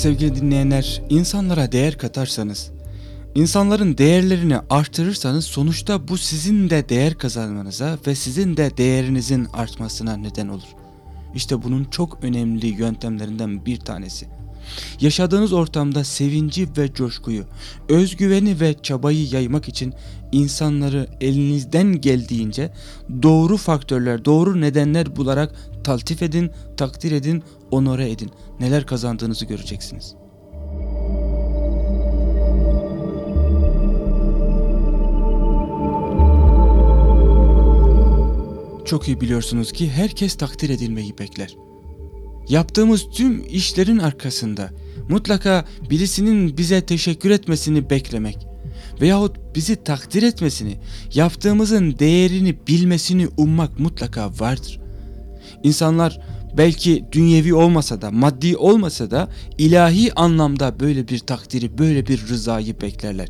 sevgili dinleyenler, insanlara değer katarsanız, insanların değerlerini artırırsanız sonuçta bu sizin de değer kazanmanıza ve sizin de değerinizin artmasına neden olur. İşte bunun çok önemli yöntemlerinden bir tanesi. Yaşadığınız ortamda sevinci ve coşkuyu, özgüveni ve çabayı yaymak için insanları elinizden geldiğince doğru faktörler, doğru nedenler bularak taltif edin, takdir edin, onore edin. Neler kazandığınızı göreceksiniz. Çok iyi biliyorsunuz ki herkes takdir edilmeyi bekler. Yaptığımız tüm işlerin arkasında mutlaka birisinin bize teşekkür etmesini beklemek veyahut bizi takdir etmesini, yaptığımızın değerini bilmesini ummak mutlaka vardır. İnsanlar belki dünyevi olmasa da, maddi olmasa da ilahi anlamda böyle bir takdiri, böyle bir rızayı beklerler.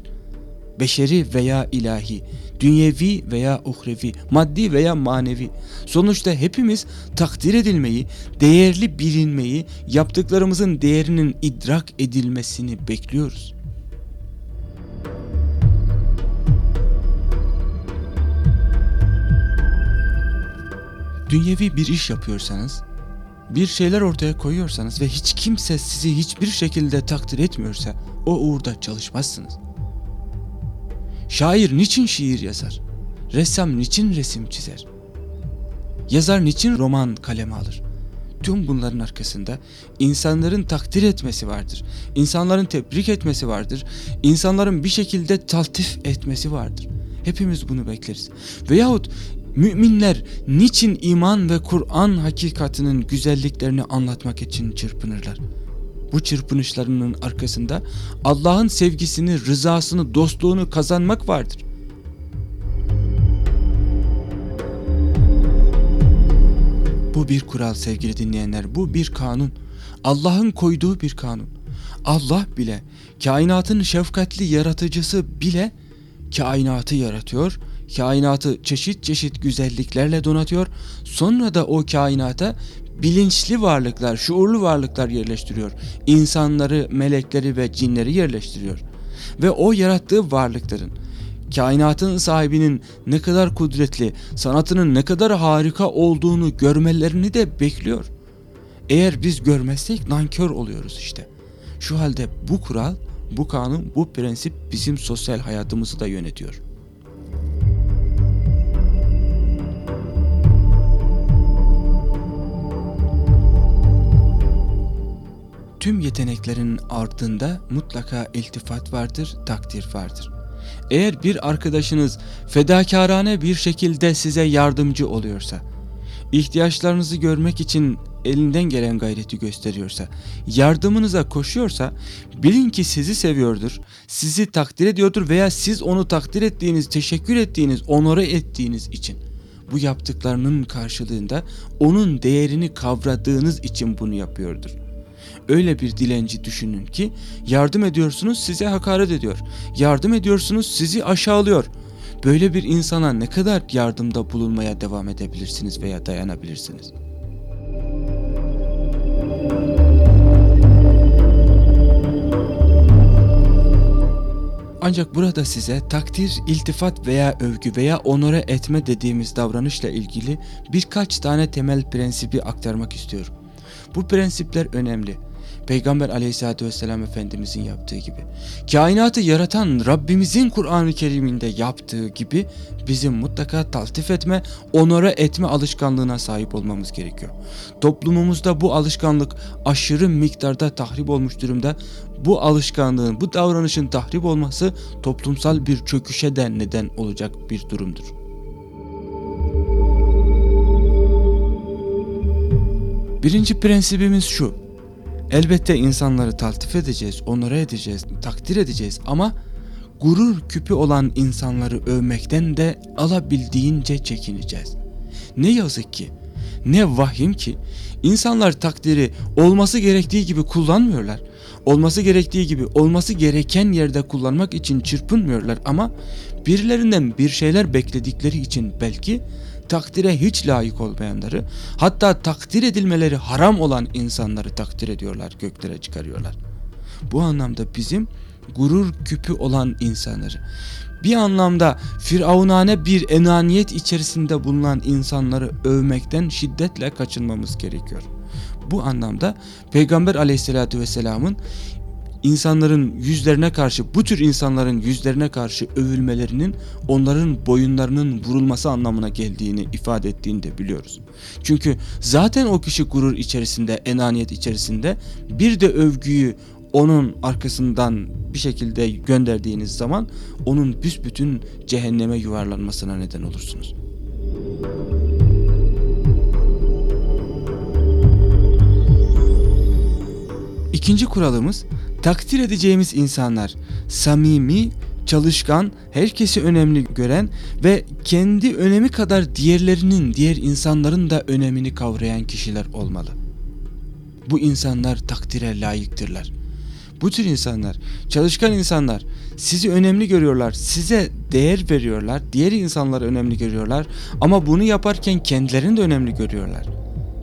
Beşeri veya ilahi, dünyevi veya uhrevi, maddi veya manevi. Sonuçta hepimiz takdir edilmeyi, değerli bilinmeyi, yaptıklarımızın değerinin idrak edilmesini bekliyoruz. Dünyevi bir iş yapıyorsanız, bir şeyler ortaya koyuyorsanız ve hiç kimse sizi hiçbir şekilde takdir etmiyorsa o uğurda çalışmazsınız. Şair niçin şiir yazar? Ressam niçin resim çizer? Yazar niçin roman kaleme alır? Tüm bunların arkasında insanların takdir etmesi vardır. İnsanların tebrik etmesi vardır. İnsanların bir şekilde taltif etmesi vardır. Hepimiz bunu bekleriz. Veyahut müminler niçin iman ve Kur'an hakikatinin güzelliklerini anlatmak için çırpınırlar? Bu çırpınışlarının arkasında Allah'ın sevgisini, rızasını, dostluğunu kazanmak vardır. Bu bir kural sevgili dinleyenler, bu bir kanun. Allah'ın koyduğu bir kanun. Allah bile, kainatın şefkatli yaratıcısı bile kainatı yaratıyor, kainatı çeşit çeşit güzelliklerle donatıyor. Sonra da o kainata bilinçli varlıklar, şuurlu varlıklar yerleştiriyor. İnsanları, melekleri ve cinleri yerleştiriyor. Ve o yarattığı varlıkların kainatın sahibinin ne kadar kudretli, sanatının ne kadar harika olduğunu görmelerini de bekliyor. Eğer biz görmezsek nankör oluyoruz işte. Şu halde bu kural, bu kanun, bu prensip bizim sosyal hayatımızı da yönetiyor. Tüm yeteneklerin ardında mutlaka iltifat vardır, takdir vardır. Eğer bir arkadaşınız fedakarane bir şekilde size yardımcı oluyorsa, ihtiyaçlarınızı görmek için elinden gelen gayreti gösteriyorsa, yardımınıza koşuyorsa bilin ki sizi seviyordur, sizi takdir ediyordur veya siz onu takdir ettiğiniz, teşekkür ettiğiniz, onore ettiğiniz için bu yaptıklarının karşılığında onun değerini kavradığınız için bunu yapıyordur öyle bir dilenci düşünün ki yardım ediyorsunuz size hakaret ediyor. Yardım ediyorsunuz sizi aşağılıyor. Böyle bir insana ne kadar yardımda bulunmaya devam edebilirsiniz veya dayanabilirsiniz? Ancak burada size takdir, iltifat veya övgü veya onore etme dediğimiz davranışla ilgili birkaç tane temel prensibi aktarmak istiyorum. Bu prensipler önemli. Peygamber aleyhissalatü vesselam Efendimizin yaptığı gibi. Kainatı yaratan Rabbimizin Kur'an-ı Kerim'inde yaptığı gibi bizim mutlaka taltif etme, onora etme alışkanlığına sahip olmamız gerekiyor. Toplumumuzda bu alışkanlık aşırı miktarda tahrip olmuş durumda. Bu alışkanlığın, bu davranışın tahrip olması toplumsal bir çöküşe de neden olacak bir durumdur. Birinci prensibimiz şu. Elbette insanları taltif edeceğiz, onlara edeceğiz, takdir edeceğiz ama gurur küpü olan insanları övmekten de alabildiğince çekineceğiz. Ne yazık ki, ne vahim ki insanlar takdiri olması gerektiği gibi kullanmıyorlar. Olması gerektiği gibi olması gereken yerde kullanmak için çırpınmıyorlar ama birilerinden bir şeyler bekledikleri için belki takdire hiç layık olmayanları, hatta takdir edilmeleri haram olan insanları takdir ediyorlar, göklere çıkarıyorlar. Bu anlamda bizim gurur küpü olan insanları, bir anlamda firavunane bir enaniyet içerisinde bulunan insanları övmekten şiddetle kaçınmamız gerekiyor. Bu anlamda Peygamber aleyhissalatü vesselamın insanların yüzlerine karşı bu tür insanların yüzlerine karşı övülmelerinin onların boyunlarının vurulması anlamına geldiğini ifade ettiğini de biliyoruz. Çünkü zaten o kişi gurur içerisinde, enaniyet içerisinde bir de övgüyü onun arkasından bir şekilde gönderdiğiniz zaman onun büsbütün cehenneme yuvarlanmasına neden olursunuz. İkinci kuralımız takdir edeceğimiz insanlar samimi, çalışkan, herkesi önemli gören ve kendi önemi kadar diğerlerinin, diğer insanların da önemini kavrayan kişiler olmalı. Bu insanlar takdire layıktırlar. Bu tür insanlar, çalışkan insanlar sizi önemli görüyorlar, size değer veriyorlar, diğer insanları önemli görüyorlar ama bunu yaparken kendilerini de önemli görüyorlar.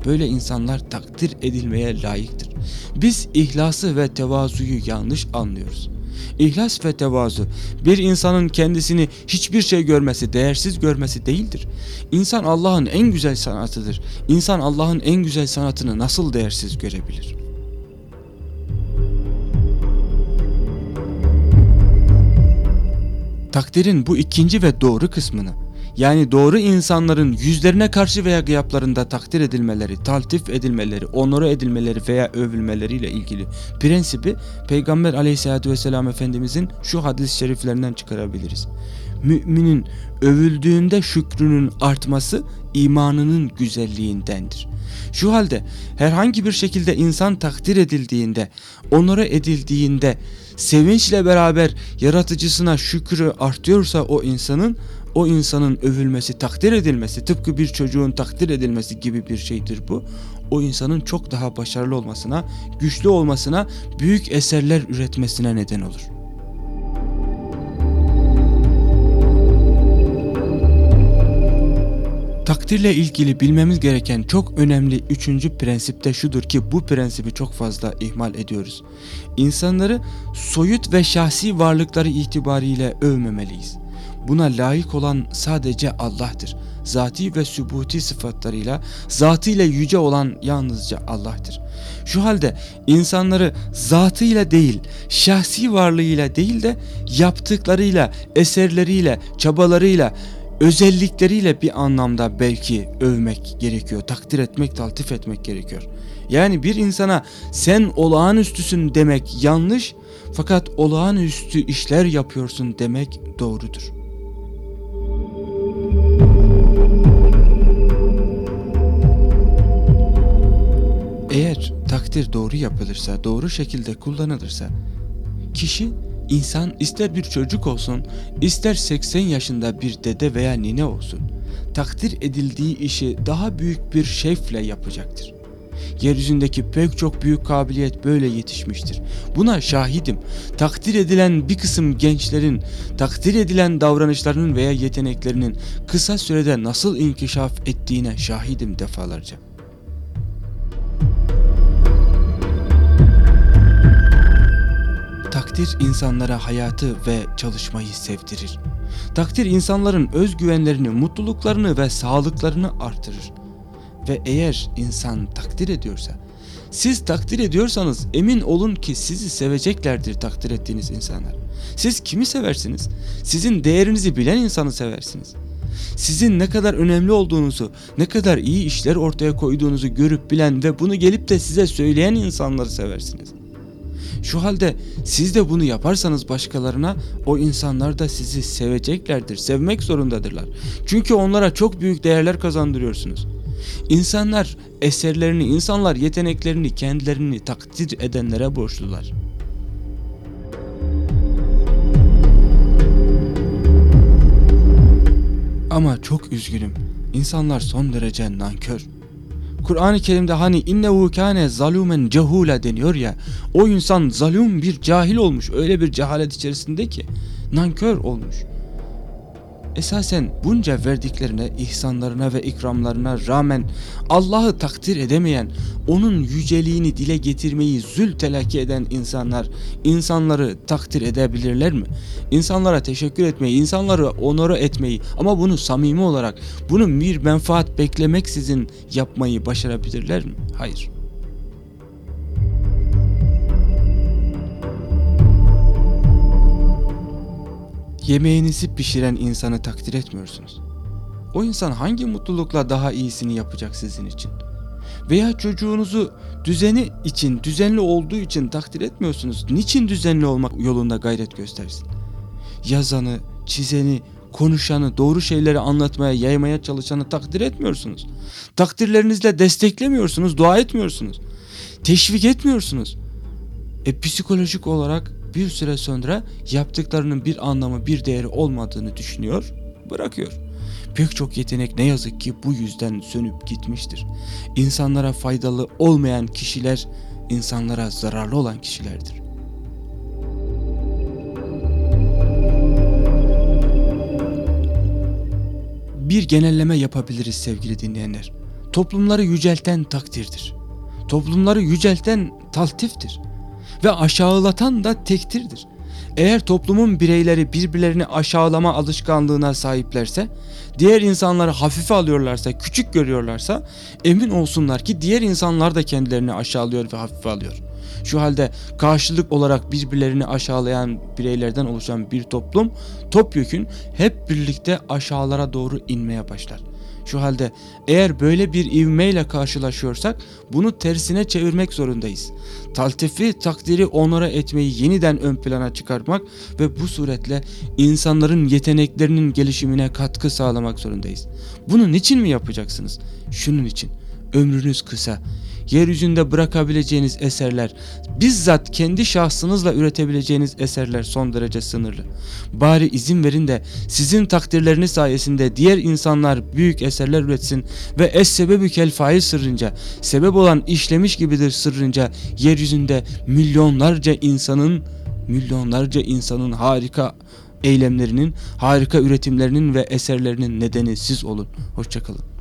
Böyle insanlar takdir edilmeye layıktır. Biz ihlası ve tevazuyu yanlış anlıyoruz. İhlas ve tevazu bir insanın kendisini hiçbir şey görmesi, değersiz görmesi değildir. İnsan Allah'ın en güzel sanatıdır. İnsan Allah'ın en güzel sanatını nasıl değersiz görebilir? Takdirin bu ikinci ve doğru kısmını yani doğru insanların yüzlerine karşı veya gıyaplarında takdir edilmeleri, taltif edilmeleri, onuru edilmeleri veya övülmeleriyle ilgili prensibi Peygamber aleyhissalatü vesselam Efendimizin şu hadis-i şeriflerinden çıkarabiliriz. Müminin övüldüğünde şükrünün artması imanının güzelliğindendir. Şu halde herhangi bir şekilde insan takdir edildiğinde, onura edildiğinde sevinçle beraber yaratıcısına şükrü artıyorsa o insanın o insanın övülmesi, takdir edilmesi, tıpkı bir çocuğun takdir edilmesi gibi bir şeydir bu. O insanın çok daha başarılı olmasına, güçlü olmasına, büyük eserler üretmesine neden olur. Takdirle ilgili bilmemiz gereken çok önemli üçüncü prensip de şudur ki bu prensibi çok fazla ihmal ediyoruz. İnsanları soyut ve şahsi varlıkları itibariyle övmemeliyiz. Buna layık olan sadece Allah'tır. Zati ve sübuti sıfatlarıyla zatıyla yüce olan yalnızca Allah'tır. Şu halde insanları zatıyla değil, şahsi varlığıyla değil de yaptıklarıyla, eserleriyle, çabalarıyla, özellikleriyle bir anlamda belki övmek gerekiyor, takdir etmek, taltif etmek gerekiyor. Yani bir insana sen olağanüstüsün demek yanlış fakat olağanüstü işler yapıyorsun demek doğrudur. Takdir doğru yapılırsa, doğru şekilde kullanılırsa kişi insan ister bir çocuk olsun, ister 80 yaşında bir dede veya nine olsun takdir edildiği işi daha büyük bir şevkle yapacaktır. Yeryüzündeki pek çok büyük kabiliyet böyle yetişmiştir. Buna şahidim. Takdir edilen bir kısım gençlerin takdir edilen davranışlarının veya yeteneklerinin kısa sürede nasıl inkişaf ettiğine şahidim defalarca. Takdir insanlara hayatı ve çalışmayı sevdirir. Takdir insanların özgüvenlerini, mutluluklarını ve sağlıklarını artırır. Ve eğer insan takdir ediyorsa, siz takdir ediyorsanız emin olun ki sizi seveceklerdir takdir ettiğiniz insanlar. Siz kimi seversiniz? Sizin değerinizi bilen insanı seversiniz. Sizin ne kadar önemli olduğunuzu, ne kadar iyi işler ortaya koyduğunuzu görüp bilen ve bunu gelip de size söyleyen insanları seversiniz. Şu halde siz de bunu yaparsanız başkalarına o insanlar da sizi seveceklerdir. Sevmek zorundadırlar. Çünkü onlara çok büyük değerler kazandırıyorsunuz. İnsanlar eserlerini, insanlar yeteneklerini, kendilerini takdir edenlere borçlular. Ama çok üzgünüm. İnsanlar son derece nankör. Kur'an-ı Kerim'de hani innehu kâne zalumen cehula deniyor ya o insan zalum bir cahil olmuş öyle bir cehalet içerisinde ki nankör olmuş. Esasen bunca verdiklerine, ihsanlarına ve ikramlarına rağmen Allah'ı takdir edemeyen, onun yüceliğini dile getirmeyi zül telakki eden insanlar, insanları takdir edebilirler mi? İnsanlara teşekkür etmeyi, insanları onore etmeyi ama bunu samimi olarak, bunu bir menfaat beklemeksizin yapmayı başarabilirler mi? Hayır. Yemeğinizi pişiren insanı takdir etmiyorsunuz. O insan hangi mutlulukla daha iyisini yapacak sizin için? Veya çocuğunuzu düzeni için, düzenli olduğu için takdir etmiyorsunuz. Niçin düzenli olmak yolunda gayret göstersin? Yazanı, çizeni, konuşanı, doğru şeyleri anlatmaya, yaymaya çalışanı takdir etmiyorsunuz. Takdirlerinizle desteklemiyorsunuz, dua etmiyorsunuz. Teşvik etmiyorsunuz. E psikolojik olarak bir süre sonra yaptıklarının bir anlamı, bir değeri olmadığını düşünüyor, bırakıyor. Pek çok yetenek ne yazık ki bu yüzden sönüp gitmiştir. İnsanlara faydalı olmayan kişiler, insanlara zararlı olan kişilerdir. Bir genelleme yapabiliriz sevgili dinleyenler. Toplumları yücelten takdirdir. Toplumları yücelten taltiftir ve aşağılatan da tektirdir. Eğer toplumun bireyleri birbirlerini aşağılama alışkanlığına sahiplerse, diğer insanları hafife alıyorlarsa, küçük görüyorlarsa emin olsunlar ki diğer insanlar da kendilerini aşağılıyor ve hafife alıyor. Şu halde karşılık olarak birbirlerini aşağılayan bireylerden oluşan bir toplum topyekün hep birlikte aşağılara doğru inmeye başlar. Şu halde eğer böyle bir ivmeyle karşılaşıyorsak bunu tersine çevirmek zorundayız. Taltifi, takdiri onora etmeyi yeniden ön plana çıkarmak ve bu suretle insanların yeteneklerinin gelişimine katkı sağlamak zorundayız. Bunu niçin mi yapacaksınız? Şunun için. Ömrünüz kısa yeryüzünde bırakabileceğiniz eserler, bizzat kendi şahsınızla üretebileceğiniz eserler son derece sınırlı. Bari izin verin de sizin takdirleriniz sayesinde diğer insanlar büyük eserler üretsin ve es sebebü kel fail sırrınca, sebep olan işlemiş gibidir sırrınca yeryüzünde milyonlarca insanın milyonlarca insanın harika eylemlerinin, harika üretimlerinin ve eserlerinin nedeni siz olun. Hoşçakalın.